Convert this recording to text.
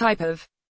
type of